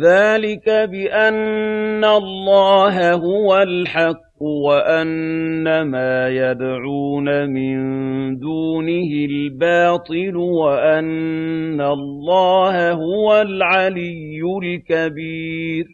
ذَٰلِكَ بِأَنَّ اللَّهَ هُوَ الْحَقُّ وَأَنَّ مَا يَدْعُونَ مِن دُونِهِ الْبَاطِلُ وَأَنَّ اللَّهَ هُوَ الْعَلِيُّ الْكَبِيرُ